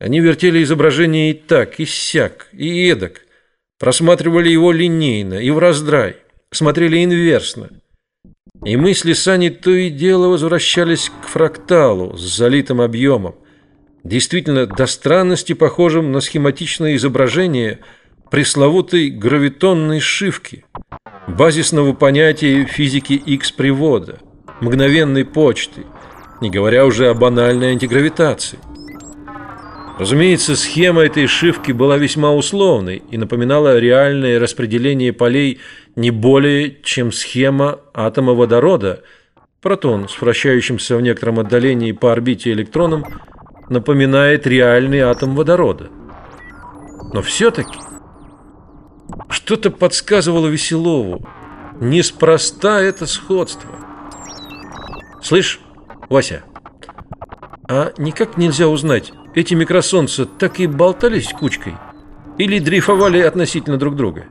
Они вертели изображение и так, и сяк, и эдак, просматривали его линейно и в раздрай, смотрели инверсно. И мысли Сани то и дело возвращались к фракталу с залитым объемом, действительно до странности похожим на схематичное изображение пресловутой гравитонной шивки, базисного понятия физики X-привода, мгновенной почты, не говоря уже о банальной антигравитации. Разумеется, схема этой шивки была весьма условной и напоминала реальное распределение полей не более, чем схема атома водорода. Протон с вращающимся в некотором отдалении по орбите электроном напоминает реальный атом водорода. Но все-таки что-то подсказывало Веселову. Неспроста это сходство. Слышь, Вася, а никак нельзя узнать, эти микросолнца так и болтались кучкой или дрейфовали относительно друг друга?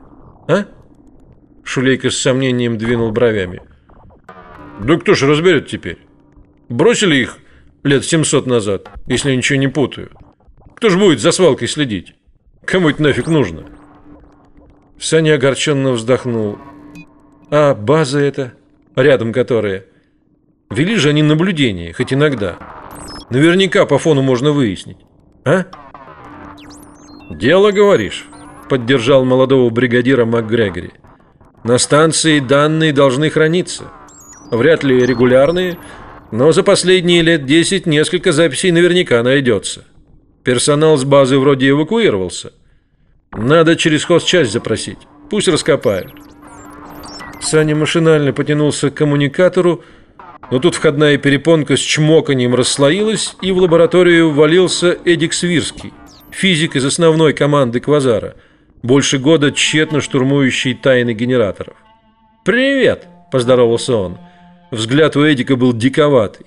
А? Шулейка с сомнением двинул бровями. Да кто ж разберет теперь? Бросили их лет 700 назад, если ничего не путаю. Кто ж будет за свалкой следить? Кому это нафиг нужно? Саня огорченно вздохнул. А база эта, рядом которая? Вели же они наблюдение, хоть иногда. Наверняка по фону можно выяснить. А? Дело, говоришь, поддержал молодого бригадира МакГрегори. На станции данные должны храниться. Вряд ли регулярные, но за последние лет десять несколько записей наверняка найдется. Персонал с базы вроде эвакуировался. Надо через хозчасть запросить. Пусть раскопают. Саня машинально потянулся к коммуникатору, но тут входная перепонка с чмоканием расслоилась, и в лабораторию ввалился Эдик Свирский, физик из основной команды Квазара, больше года тщетно штурмующий тайны генераторов. «Привет!» – поздоровался он. Взгляд у Эдика был диковатый.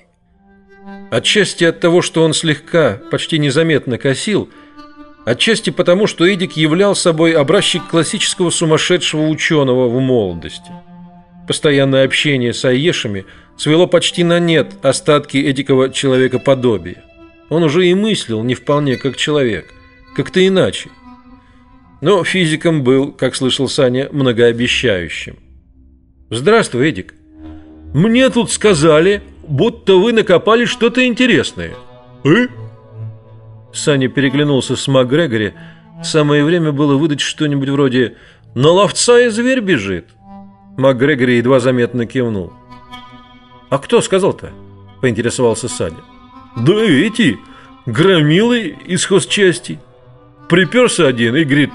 Отчасти от того, что он слегка, почти незаметно косил, отчасти потому, что Эдик являл собой образчик классического сумасшедшего ученого в молодости. Постоянное общение с Айешами – свело почти на нет остатки этикого человекоподобия. Он уже и мыслил не вполне как человек, как-то иначе. Но физиком был, как слышал Саня, многообещающим. «Здравствуй, Эдик. Мне тут сказали, будто вы накопали что-то интересное». «Э?» Саня переглянулся с МакГрегори. Самое время было выдать что-нибудь вроде «На ловца и зверь бежит». МакГрегори едва заметно кивнул. «А кто сказал-то?» – поинтересовался Саня. «Да эти, громилы из хозчасти. Приперся один и говорит,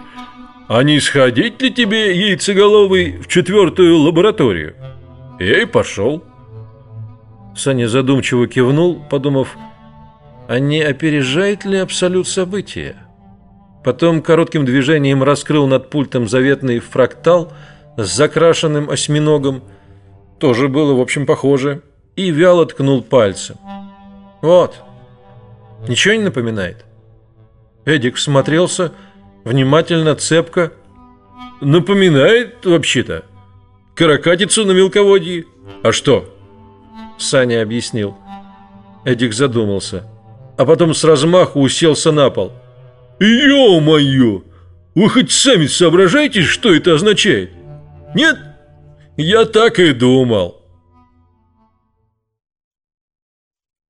а не сходить ли тебе, яйцеголовый, в четвертую лабораторию?» Я и пошел. Саня задумчиво кивнул, подумав, а не опережает ли абсолют события? Потом коротким движением раскрыл над пультом заветный фрактал с закрашенным осьминогом. Тоже было, в общем, похоже и вяло ткнул пальцем. Вот. Ничего не напоминает? Эдик всмотрелся, внимательно, цепко. Напоминает вообще-то. Каракатицу на мелководье. А что? Саня объяснил. Эдик задумался, а потом с размаху уселся на пол. Ё-моё! Вы хоть сами соображаете, что это означает? Нет? Я так и думал.